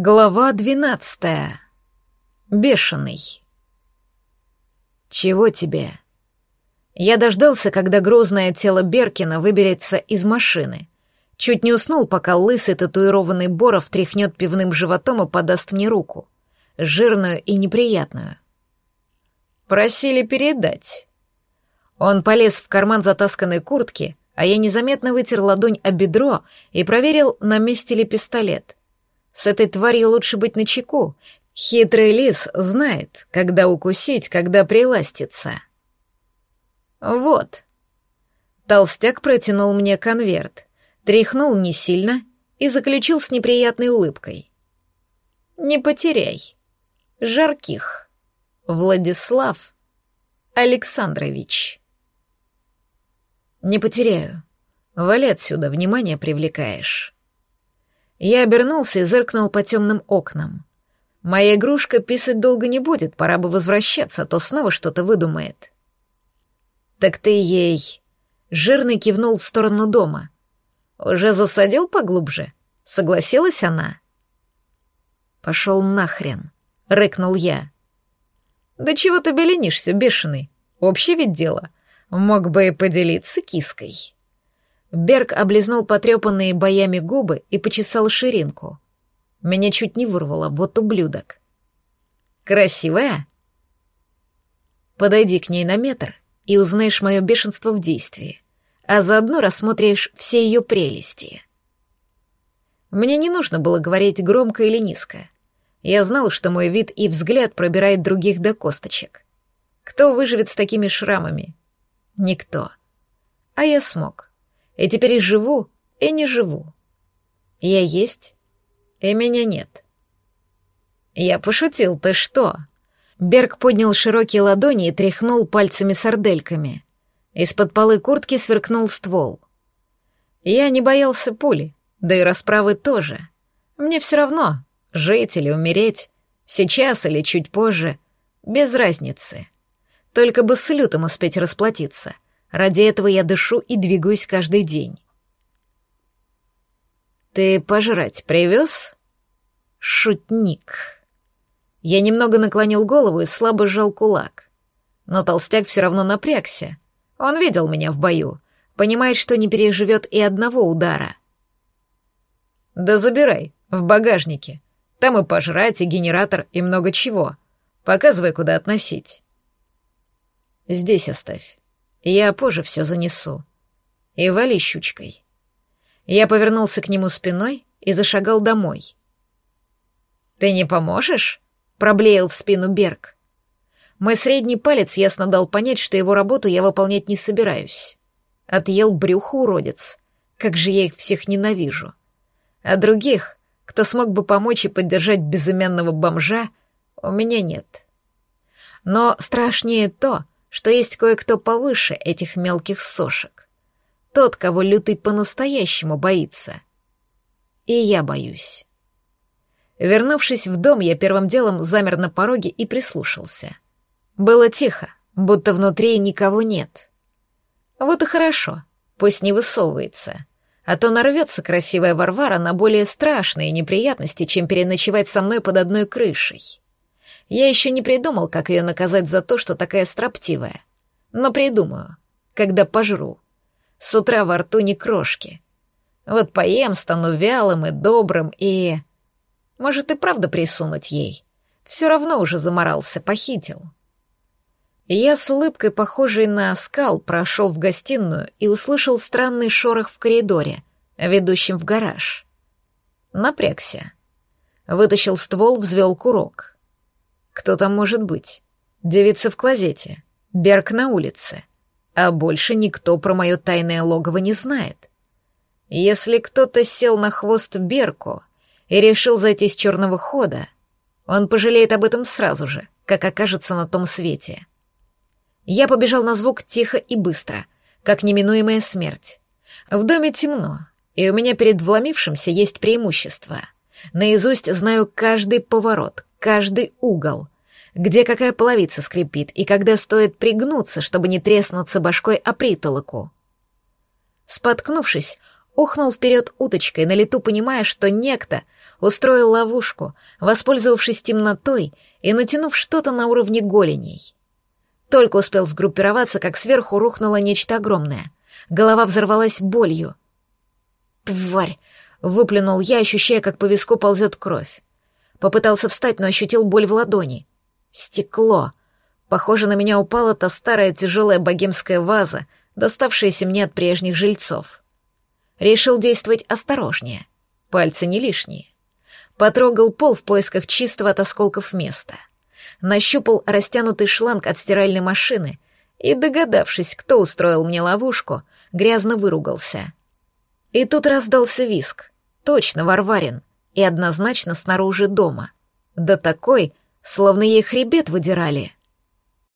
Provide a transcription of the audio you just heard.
Глава двенадцатая. Бешеный. Чего тебе? Я дождался, когда грозное тело Беркина выберется из машины. Чуть не уснул, пока лысый татуированный Боров тряхнет пивным животом и подаст мне руку. Жирную и неприятную. Просили передать. Он полез в карман затасканной куртки, а я незаметно вытер ладонь о бедро и проверил, на месте ли пистолет. С этой тварью лучше быть начеку. Хитрый лис знает, когда укусить, когда приластиться. Вот. Толстяк протянул мне конверт, тряхнул не сильно и заключил с неприятной улыбкой. Не потеряй. Жарких. Владислав Александрович. Не потеряю. Вали отсюда, внимание привлекаешь. Я обернулся и зыркнул по темным окнам. Моя игрушка писать долго не будет, пора бы возвращаться, а то снова что-то выдумает. Так ты ей... Жирный кивнул в сторону дома. Уже засадил поглубже? Согласилась она? Пошел нахрен, рыкнул я. Да чего ты беленишься, бешеный? Общее ведь дело. Мог бы и поделиться киской. Берг облизнул потрепанные боями губы и почесал ширинку. Меня чуть не вырвало, вот ублюдок. «Красивая?» «Подойди к ней на метр и узнаешь мое бешенство в действии, а заодно рассмотришь все ее прелести». Мне не нужно было говорить громко или низко. Я знал, что мой вид и взгляд пробирает других до косточек. Кто выживет с такими шрамами? Никто. А я смог. И теперь и живу, и не живу. Я есть, и меня нет. Я пошутил, ты что? Берг поднял широкие ладони и тряхнул пальцами-сардельками. Из-под полы куртки сверкнул ствол. Я не боялся пули, да и расправы тоже. Мне все равно, жить или умереть, сейчас или чуть позже, без разницы. Только бы с лютом успеть расплатиться — Ради этого я дышу и двигаюсь каждый день. «Ты пожрать привез?» «Шутник». Я немного наклонил голову и слабо сжал кулак. Но толстяк все равно напрягся. Он видел меня в бою, понимает, что не переживет и одного удара. «Да забирай, в багажнике. Там и пожрать, и генератор, и много чего. Показывай, куда относить». «Здесь оставь. Я позже все занесу. И вали щучкой. Я повернулся к нему спиной и зашагал домой. «Ты не поможешь?» — проблеял в спину Берг. Мой средний палец ясно дал понять, что его работу я выполнять не собираюсь. Отъел брюхо уродец. Как же я их всех ненавижу. А других, кто смог бы помочь и поддержать безымянного бомжа, у меня нет. Но страшнее то, что есть кое-кто повыше этих мелких сошек. Тот, кого лютый по-настоящему боится. И я боюсь. Вернувшись в дом, я первым делом замер на пороге и прислушался. Было тихо, будто внутри никого нет. Вот и хорошо, пусть не высовывается, а то нарвется красивая Варвара на более страшные неприятности, чем переночевать со мной под одной крышей. Я еще не придумал, как ее наказать за то, что такая строптивая. Но придумаю, когда пожру. С утра во рту не крошки. Вот поем, стану вялым и добрым, и... Может, и правда присунуть ей. Все равно уже заморался, похитил. Я с улыбкой, похожей на скал, прошел в гостиную и услышал странный шорох в коридоре, ведущем в гараж. Напрягся. Вытащил ствол, взвел курок. Кто там может быть? Девица в клозете, Берг на улице. А больше никто про мое тайное логово не знает. Если кто-то сел на хвост Берку и решил зайти с черного хода, он пожалеет об этом сразу же, как окажется на том свете. Я побежал на звук тихо и быстро, как неминуемая смерть. В доме темно, и у меня перед вломившимся есть преимущество. Наизусть знаю каждый поворот, каждый угол, где какая половица скрипит и когда стоит пригнуться, чтобы не треснуться башкой о притолоку. Споткнувшись, ухнул вперед уточкой, на лету понимая, что некто устроил ловушку, воспользовавшись темнотой и натянув что-то на уровне голеней. Только успел сгруппироваться, как сверху рухнуло нечто огромное. Голова взорвалась болью. «Тварь!» — выплюнул я, ощущая, как по виску ползет кровь. Попытался встать, но ощутил боль в ладони. Стекло. Похоже, на меня упала та старая тяжелая богемская ваза, доставшаяся мне от прежних жильцов. Решил действовать осторожнее. Пальцы не лишние. Потрогал пол в поисках чистого от осколков места. Нащупал растянутый шланг от стиральной машины и, догадавшись, кто устроил мне ловушку, грязно выругался. И тут раздался виск. Точно, Варварин. И однозначно снаружи дома. Да такой, словно ей хребет выдирали.